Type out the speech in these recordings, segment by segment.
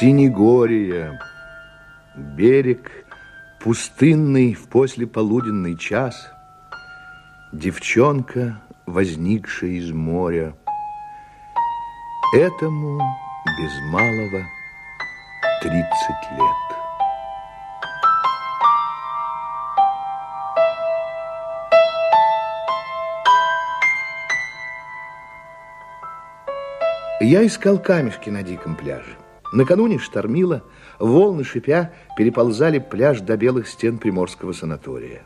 Синегория, берег пустынный в послеполуденный час, девчонка, возникшая из моря, этому без малого тридцать лет. Я искал камешки на диком пляже. Накануне штормило, волны шипя переползали пляж до белых стен приморского санатория.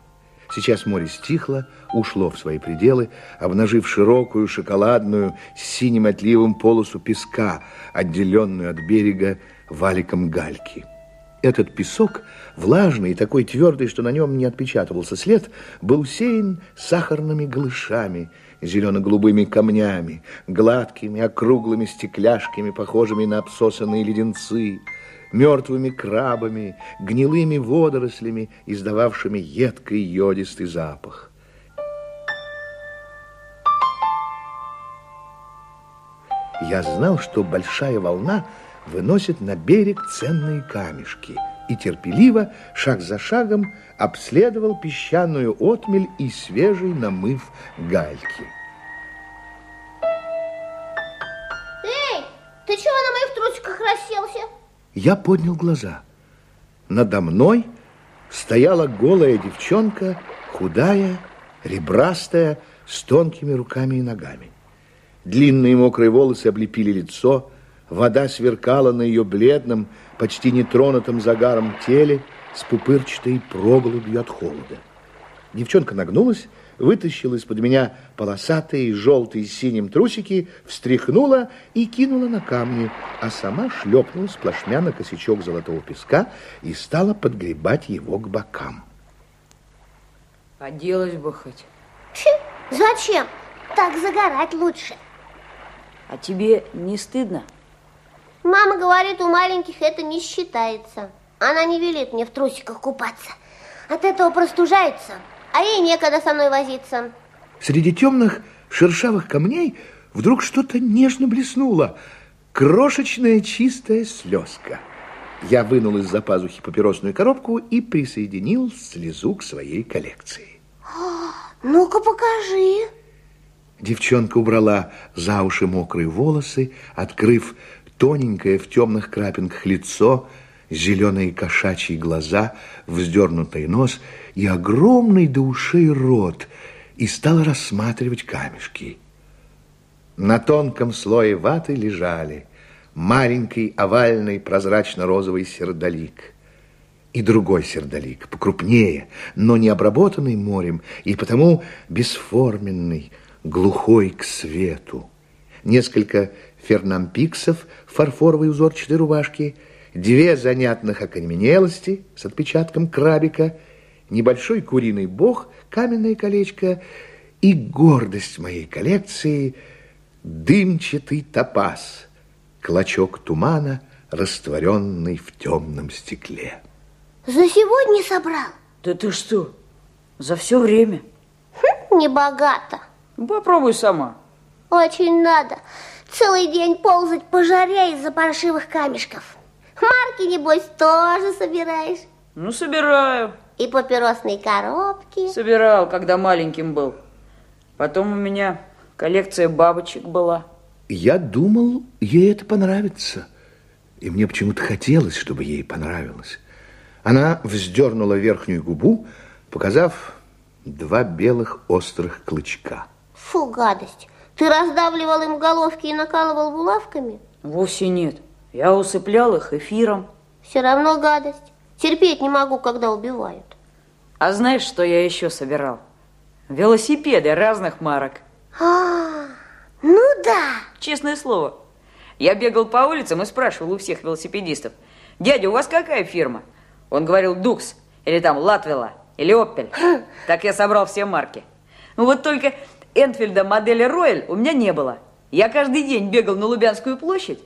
Сейчас море стихло, ушло в свои пределы, обнажив широкую шоколадную с синим отливом полосу песка, отделенную от берега валиком гальки. Этот песок, влажный и такой твердый, что на нем не отпечатывался след, был усеян сахарными глышами, зелено-голубыми камнями, гладкими, округлыми стекляшками, похожими на обсосанные леденцы, мертвыми крабами, гнилыми водорослями, издававшими едкий йодистый запах. Я знал, что большая волна – выносит на берег ценные камешки и терпеливо, шаг за шагом, обследовал песчаную отмель и свежий намыв гальки. Эй, ты чего на моих трусиках расселся? Я поднял глаза. Надо мной стояла голая девчонка, худая, ребрастая, с тонкими руками и ногами. Длинные мокрые волосы облепили лицо, Вода сверкала на ее бледном, почти нетронутом загаром теле с пупырчатой проголубью от холода. Девчонка нагнулась, вытащила из-под меня полосатые, желтые с синим трусики, встряхнула и кинула на камни, а сама шлепнула сплошмя на косячок золотого песка и стала подгребать его к бокам. Оделась бы хоть. Фу, зачем? Так загорать лучше. А тебе не стыдно? Мама говорит, у маленьких это не считается. Она не велит мне в трусиках купаться. От этого простужается, а ей некогда со мной возиться. Среди темных шершавых камней вдруг что-то нежно блеснуло. Крошечная чистая слезка. Я вынул из-за пазухи папиросную коробку и присоединил слезу к своей коллекции. Ну-ка покажи. Девчонка убрала за уши мокрые волосы, открыв тоненькое в темных крапинках лицо, зеленые кошачьи глаза, вздернутый нос и огромный до ушей рот, и стала рассматривать камешки. На тонком слое ваты лежали маленький овальный прозрачно-розовый сердолик и другой сердолик, покрупнее, но не обработанный морем, и потому бесформенный, глухой к свету. Несколько фернампиксов фарфоровой узорчатой рубашки, две занятных окаменелости с отпечатком крабика, небольшой куриный бог, каменное колечко и гордость моей коллекции – дымчатый топаз, клочок тумана, растворенный в темном стекле. За сегодня собрал? Да ты что, за все время? Хм, не богато. Попробуй сама. Очень надо целый день ползать по жаре из-за паршивых камешков. Марки, небось, тоже собираешь? Ну, собираю. И папиросные коробки? Собирал, когда маленьким был. Потом у меня коллекция бабочек была. Я думал, ей это понравится. И мне почему-то хотелось, чтобы ей понравилось. Она вздернула верхнюю губу, показав два белых острых клычка. Фу, гадость. Ты раздавливал им головки и накалывал булавками? Вовсе нет. Я усыплял их эфиром. Все равно гадость. Терпеть не могу, когда убивают. А знаешь, что я еще собирал? Велосипеды разных марок. А, ну да. Честное слово. Я бегал по улицам и спрашивал у всех велосипедистов, дядя, у вас какая фирма? Он говорил Дукс, или там Латвела, или Опель. Так я собрал все марки. Ну вот только Энфильда модели Рояль у меня не было. Я каждый день бегал на Лубянскую площадь,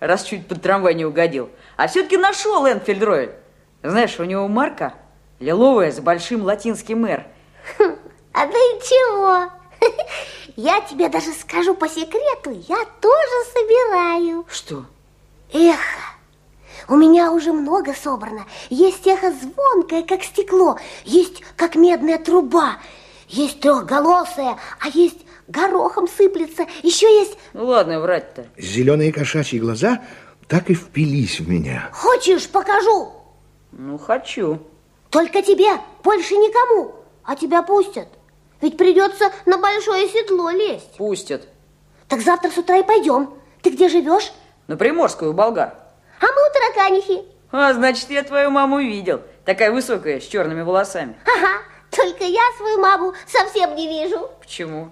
раз чуть под трамвай не угодил. А все-таки нашел Энфильд Рояль. Знаешь, у него марка лиловая с большим латинским «Р». А да ничего. Я тебе даже скажу по секрету, я тоже собираю. Что? Эхо. У меня уже много собрано. Есть эхо звонкое, как стекло, есть как медная труба, есть трехголосая, а есть горохом сыплется, еще есть... Ну ладно, врать-то. Зеленые кошачьи глаза так и впились в меня. Хочешь, покажу? Ну, хочу. Только тебе, больше никому. А тебя пустят. Ведь придется на большое седло лезть. Пустят. Так завтра с утра и пойдем. Ты где живешь? На Приморскую, болгар. А мы у тараканихи. А, значит, я твою маму видел. Такая высокая, с черными волосами. Ага, только я свою маму совсем не вижу. Почему?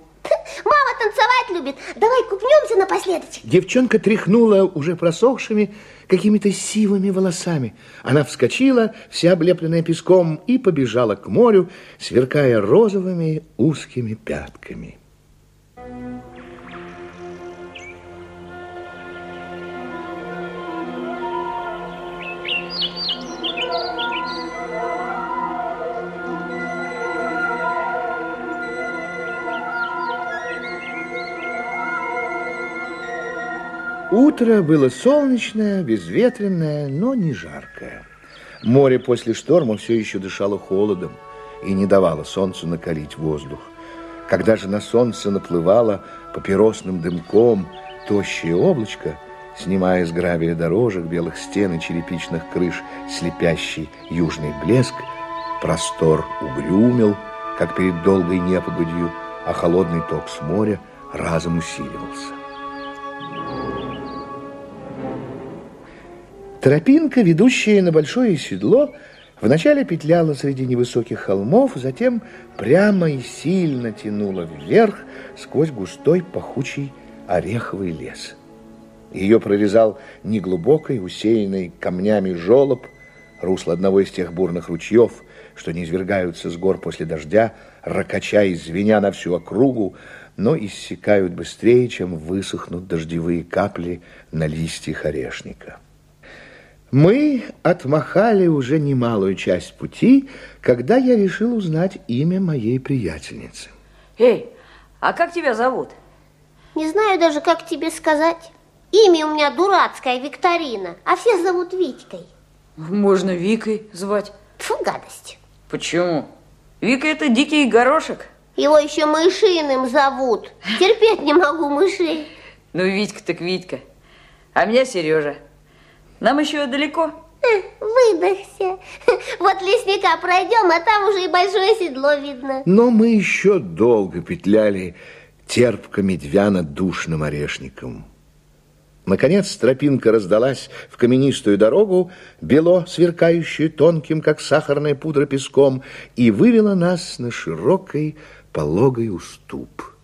Мама танцевать любит. Давай купнемся напоследок. Девчонка тряхнула уже просохшими какими-то сивыми волосами. Она вскочила, вся облепленная песком, и побежала к морю, сверкая розовыми узкими пятками. Утро было солнечное, безветренное, но не жаркое. Море после шторма все еще дышало холодом и не давало солнцу накалить воздух. Когда же на солнце наплывало папиросным дымком тощее облачко, снимая с гравия дорожек, белых стен и черепичных крыш слепящий южный блеск, простор угрюмил, как перед долгой непогодью, а холодный ток с моря разом усиливался. Тропинка, ведущая на большое седло, вначале петляла среди невысоких холмов, затем прямо и сильно тянула вверх сквозь густой пахучий ореховый лес. Ее прорезал неглубокий, усеянный камнями жолоб, русло одного из тех бурных ручьев, что не извергаются с гор после дождя, ракача и звеня на всю округу, но иссякают быстрее, чем высохнут дождевые капли на листьях орешника. Мы отмахали уже немалую часть пути, когда я решил узнать имя моей приятельницы. Эй, а как тебя зовут? Не знаю даже, как тебе сказать. Имя у меня дурацкое, Викторина, а все зовут Витькой. Можно Викой звать. Фу, гадость. Почему? Вика это дикий горошек. Его еще мышиным зовут. Терпеть не могу мышей. Ну, Витька так Витька. А меня Сережа. Нам еще далеко? Выдохся. Вот лесника пройдем, а там уже и большое седло видно. Но мы еще долго петляли терпко-медвяно-душным орешником. Наконец тропинка раздалась в каменистую дорогу, бело сверкающую тонким, как сахарная пудра, песком, и вывела нас на широкий пологий уступ.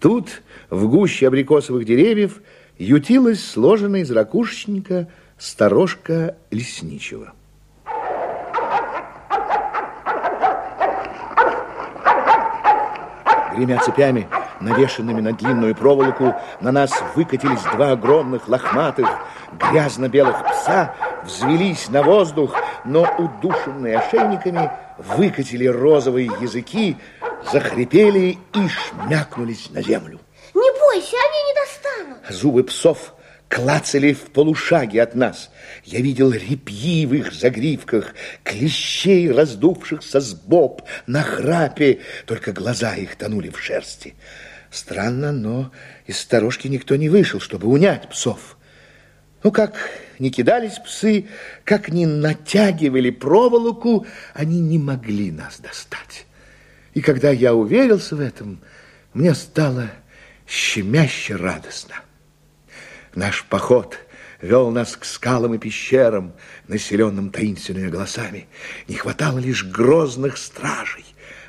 Тут, в гуще абрикосовых деревьев, ютилась сложенная из ракушечника сторожка лесничего. Гремя цепями, навешенными на длинную проволоку, на нас выкатились два огромных лохматых грязно-белых пса, взвелись на воздух, но удушенные ошейниками выкатили розовые языки, захрипели и шмякнулись на землю. Не бойся, они не достанут. Зубы псов клацали в полушаге от нас. Я видел репьи в их загривках, клещей, раздувшихся с боб, на храпе, только глаза их тонули в шерсти. Странно, но из сторожки никто не вышел, чтобы унять псов. Ну, как не кидались псы, как не натягивали проволоку, они не могли нас достать. И когда я уверился в этом, мне стало щемяще радостно. Наш поход вел нас к скалам и пещерам, населенным таинственными голосами. Не хватало лишь грозных стражей,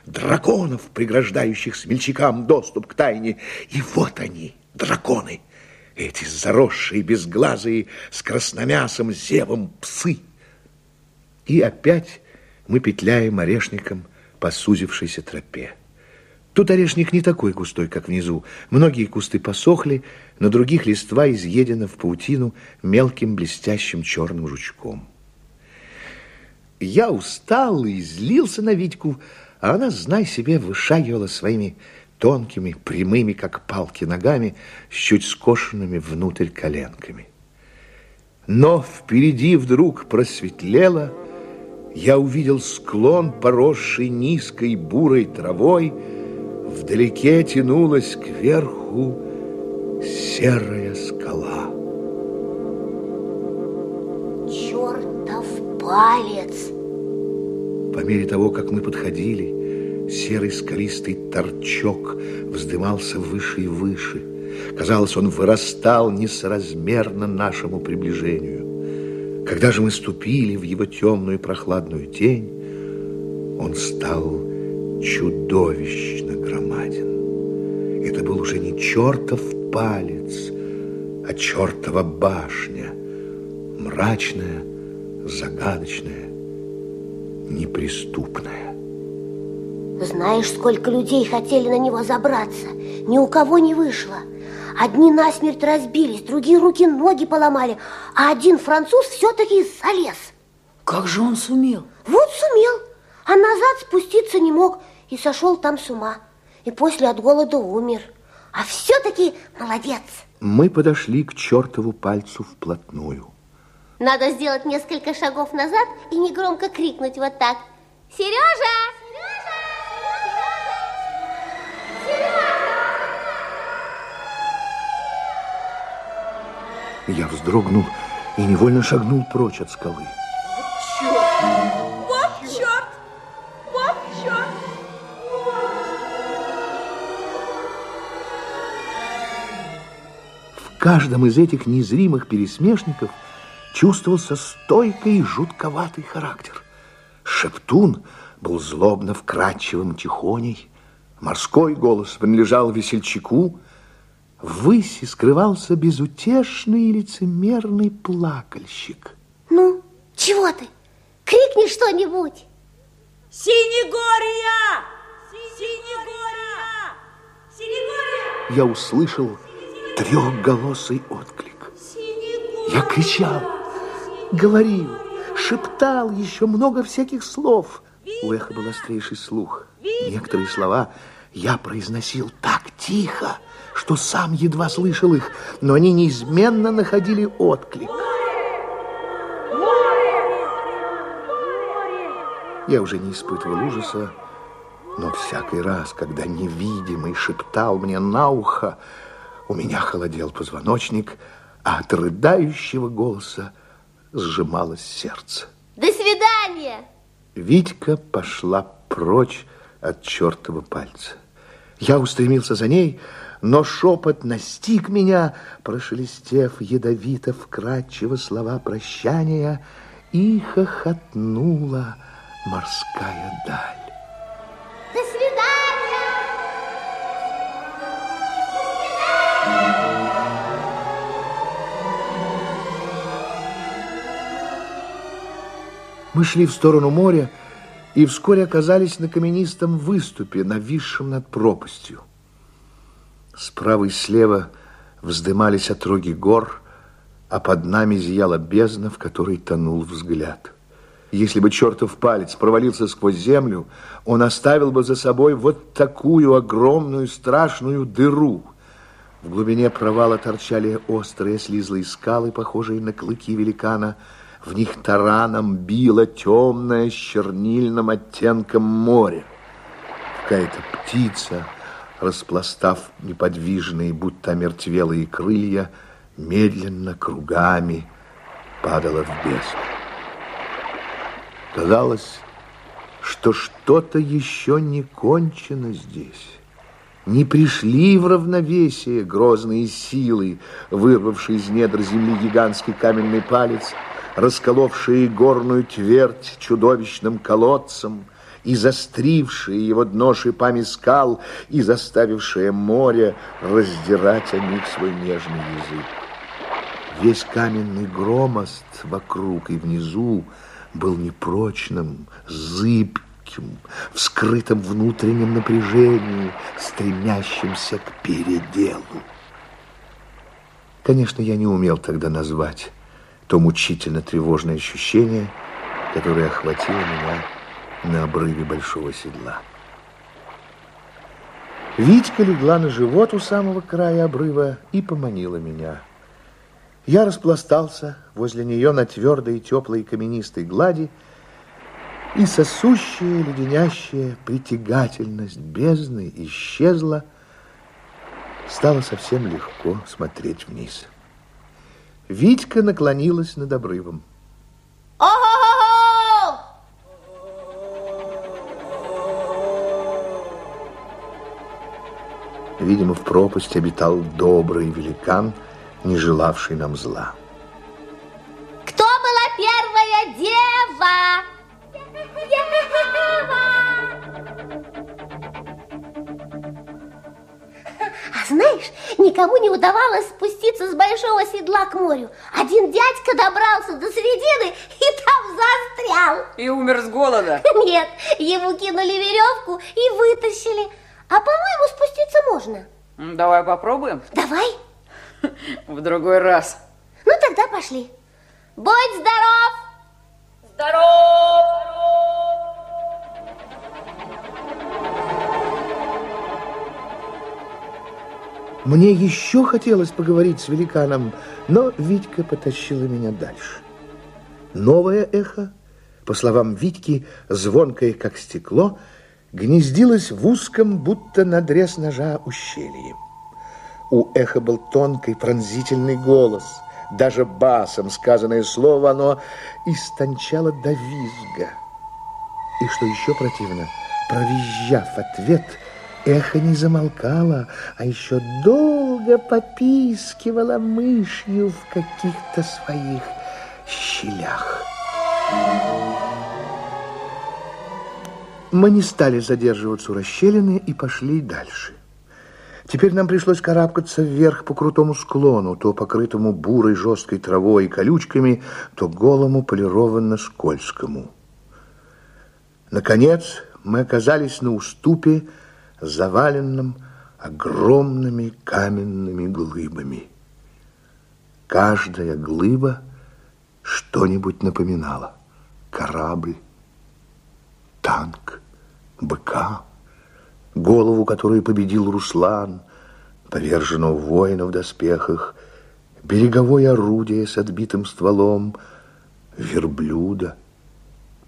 драконов, преграждающих смельчакам доступ к тайне. И вот они, драконы, эти заросшие, безглазые, с красномясом зевом псы. И опять мы петляем орешником по сузившейся тропе. Тут орешник не такой густой, как внизу. Многие кусты посохли, на других листва изъедена в паутину мелким блестящим черным жучком. Я устал и злился на Витьку, а она, знай себе, вышагивала своими тонкими, прямыми, как палки, ногами с чуть скошенными внутрь коленками. Но впереди вдруг просветлело, я увидел склон, поросший низкой бурой травой, вдалеке тянулась кверху серая скала. Чертов палец! По мере того, как мы подходили, серый скалистый торчок вздымался выше и выше. Казалось, он вырастал несоразмерно нашему приближению. Когда же мы ступили в его темную прохладную тень, он стал. Это был уже не чертов палец, а чертова башня, мрачная, загадочная, неприступная. Знаешь, сколько людей хотели на него забраться? Ни у кого не вышло. Одни насмерть разбились, другие руки-ноги поломали, а один француз все-таки залез. Как же он сумел? Вот сумел, а назад спуститься не мог и сошел там с ума. И после от голода умер. А все-таки молодец. Мы подошли к чертову пальцу вплотную. Надо сделать несколько шагов назад и негромко крикнуть вот так. Сережа! Я вздрогнул и невольно шагнул прочь от скалы. Каждом из этих незримых пересмешников чувствовался стойкий и жутковатый характер. Шептун был злобно вкрадчивым тихоней, морской голос принадлежал весельчаку, ввыси скрывался безутешный и лицемерный плакальщик. Ну, чего ты? Крикни что-нибудь. Синегория! Синегория! Синегория! Я услышал трехголосый отклик. Я кричал, говорил, шептал еще много всяких слов. У эха был острейший слух. Некоторые слова я произносил так тихо, что сам едва слышал их, но они неизменно находили отклик. Я уже не испытывал ужаса, но всякий раз, когда невидимый шептал мне на ухо, у меня холодел позвоночник, а от рыдающего голоса сжималось сердце. До свидания! Витька пошла прочь от чертова пальца. Я устремился за ней, но шепот настиг меня, прошелестев ядовито вкрадчиво слова прощания, и хохотнула морская даль. Мы шли в сторону моря и вскоре оказались на каменистом выступе, нависшем над пропастью. Справа и слева вздымались отроги гор, а под нами зияла бездна, в которой тонул взгляд. Если бы чертов палец провалился сквозь землю, он оставил бы за собой вот такую огромную страшную дыру. В глубине провала торчали острые слизлые скалы, похожие на клыки великана. В них тараном било темное с чернильным оттенком море. Какая-то птица, распластав неподвижные, будто омертвелые крылья, медленно кругами падала в бездну. Казалось, что что-то еще не кончено здесь. Не пришли в равновесие грозные силы, вырвавшие из недр земли гигантский каменный палец, расколовшие горную твердь чудовищным колодцем и застрившие его дно шипами скал и заставившие море раздирать о них свой нежный язык. Весь каменный громост вокруг и внизу был непрочным, зыбким, вскрытым внутреннем напряжении, стремящимся к переделу. Конечно, я не умел тогда назвать то мучительно тревожное ощущение, которое охватило меня на обрыве большого седла. Витька легла на живот у самого края обрыва и поманила меня. Я распластался возле нее на твердой, теплой каменистой глади, и сосущая, леденящая притягательность бездны исчезла, стало совсем легко смотреть вниз. Витька наклонилась над обрывом. О-хо-хо-хо! Видимо, в пропасть обитал добрый великан, не желавший нам зла. Знаешь, никому не удавалось спуститься с большого седла к морю. Один дядька добрался до середины и там застрял. И умер с голода. Нет, ему кинули веревку и вытащили. А по-моему, спуститься можно. Давай попробуем Давай. в другой раз. Ну, тогда пошли. Будь здоров! Здоров! Мне еще хотелось поговорить с великаном, но Витька потащила меня дальше. Новое эхо, по словам Витьки, звонкое, как стекло, гнездилось в узком, будто надрез ножа ущелье. У эха был тонкий пронзительный голос. Даже басом сказанное слово оно истончало до визга. И что еще противно, провизжав ответ, эхо не замолкало, а еще долго попискивало мышью в каких-то своих щелях. Мы не стали задерживаться у расщелины и пошли дальше. Теперь нам пришлось карабкаться вверх по крутому склону, то покрытому бурой жесткой травой и колючками, то голому полированно-скользкому. Наконец мы оказались на уступе, заваленном огромными каменными глыбами. Каждая глыба что-нибудь напоминала. Корабль, танк, быка, голову, которую победил Руслан, поверженного воина в доспехах, береговое орудие с отбитым стволом, верблюда,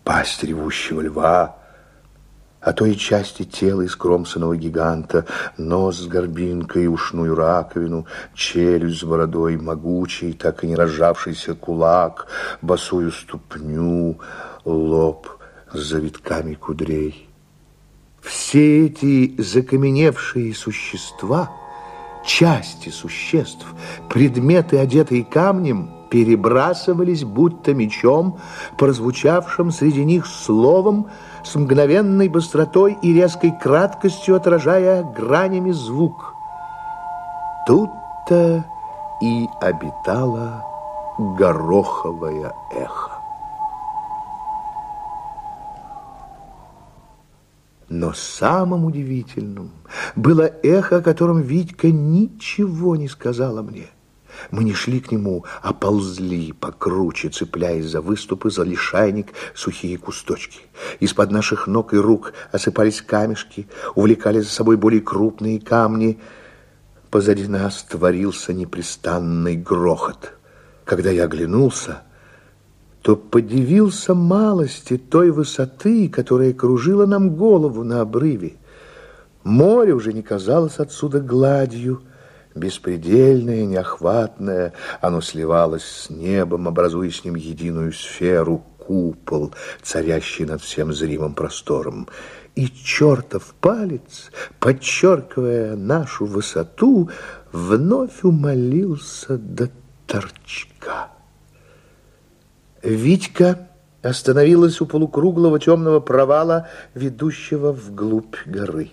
пасть ревущего льва, а то и части тела искромсанного гиганта, нос с горбинкой, ушную раковину, челюсть с бородой, могучий, так и не разжавшийся кулак, босую ступню, лоб с завитками кудрей. Все эти закаменевшие существа, части существ, предметы, одетые камнем, перебрасывались будто мечом, прозвучавшим среди них словом, с мгновенной быстротой и резкой краткостью отражая гранями звук. Тут-то и обитало гороховое эхо. Но самым удивительным было эхо, о котором Витька ничего не сказала мне. Мы не шли к нему, а ползли покруче, цепляясь за выступы, за лишайник, сухие кусточки. Из-под наших ног и рук осыпались камешки, увлекали за собой более крупные камни. Позади нас творился непрестанный грохот. Когда я оглянулся, то подивился малости той высоты, которая кружила нам голову на обрыве. Море уже не казалось отсюда гладью, беспредельное, неохватное, оно сливалось с небом, образуя с ним единую сферу, купол, царящий над всем зримым простором. И чертов палец, подчеркивая нашу высоту, вновь умолился до торчка. Витька остановилась у полукруглого темного провала, ведущего вглубь горы.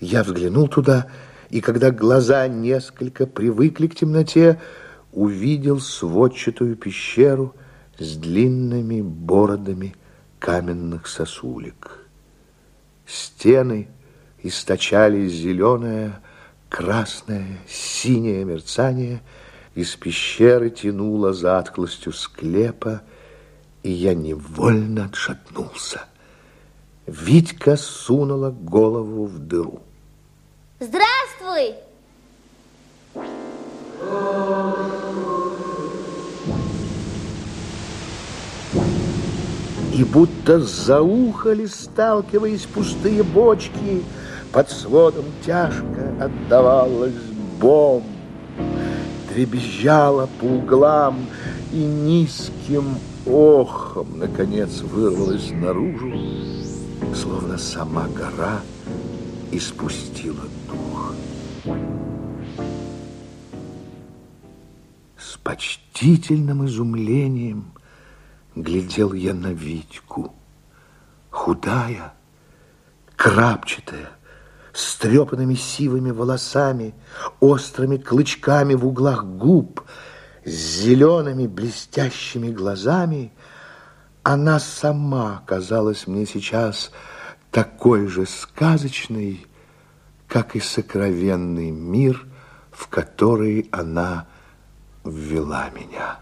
Я взглянул туда, и когда глаза несколько привыкли к темноте, увидел сводчатую пещеру с длинными бородами каменных сосулек. Стены источали зеленое, красное, синее мерцание, из пещеры тянуло затклостью склепа, и я невольно отшатнулся. Витька сунула голову в дыру. Здравствуй! И будто заухали, сталкиваясь пустые бочки, Под сводом тяжко отдавалась бомб. Требезжала по углам и низким охом, Наконец, вырвалась наружу, Словно сама гора испустила с почтительным изумлением глядел я на Витьку. Худая, крапчатая, с трепанными сивыми волосами, острыми клычками в углах губ, с зелеными блестящими глазами, она сама казалась мне сейчас такой же сказочной, как и сокровенный мир, в который она ввела меня.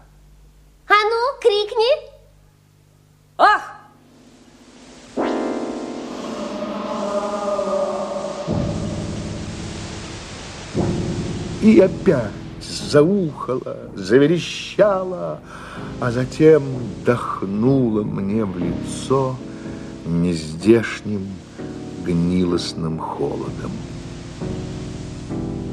А ну, крикни! Ах! И опять заухала, заверещала, а затем дохнула мне в лицо нездешним гнилостным холодом.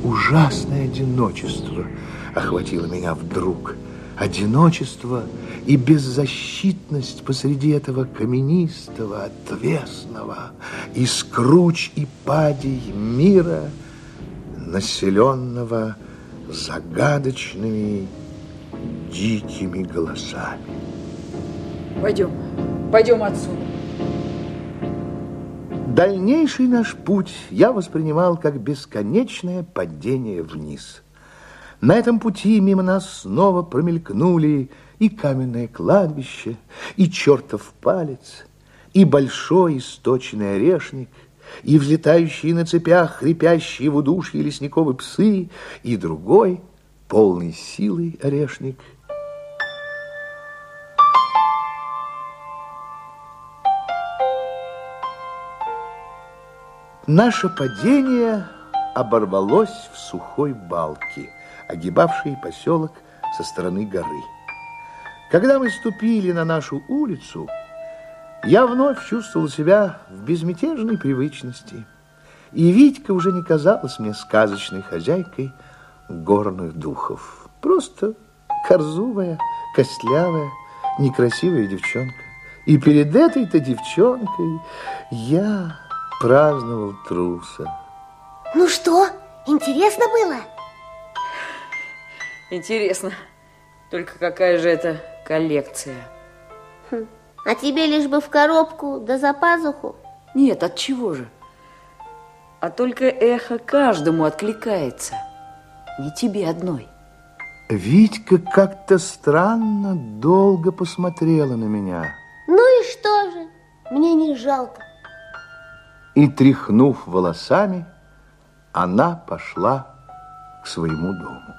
Ужасное одиночество охватило меня вдруг. Одиночество и беззащитность посреди этого каменистого, отвесного, и скруч и падей мира, населенного загадочными дикими голосами. Пойдем, пойдем отсюда. Дальнейший наш путь я воспринимал как бесконечное падение вниз. На этом пути мимо нас снова промелькнули и каменное кладбище, и чертов палец, и большой источный орешник, и взлетающие на цепях, хрипящие в удушье лесниковые псы, и другой, полный силы орешник. Наше падение оборвалось в сухой балке, огибавшей поселок со стороны горы. Когда мы ступили на нашу улицу, я вновь чувствовал себя в безмятежной привычности. И Витька уже не казалась мне сказочной хозяйкой горных духов. Просто корзувая, костлявая, некрасивая девчонка. И перед этой-то девчонкой я праздновал труса. Ну что, интересно было? Интересно. Только какая же это коллекция? Хм. А тебе лишь бы в коробку да за пазуху? Нет, от чего же? А только эхо каждому откликается. Не тебе одной. Витька как-то странно долго посмотрела на меня. Ну и что же? Мне не жалко. И, тряхнув волосами, она пошла к своему дому.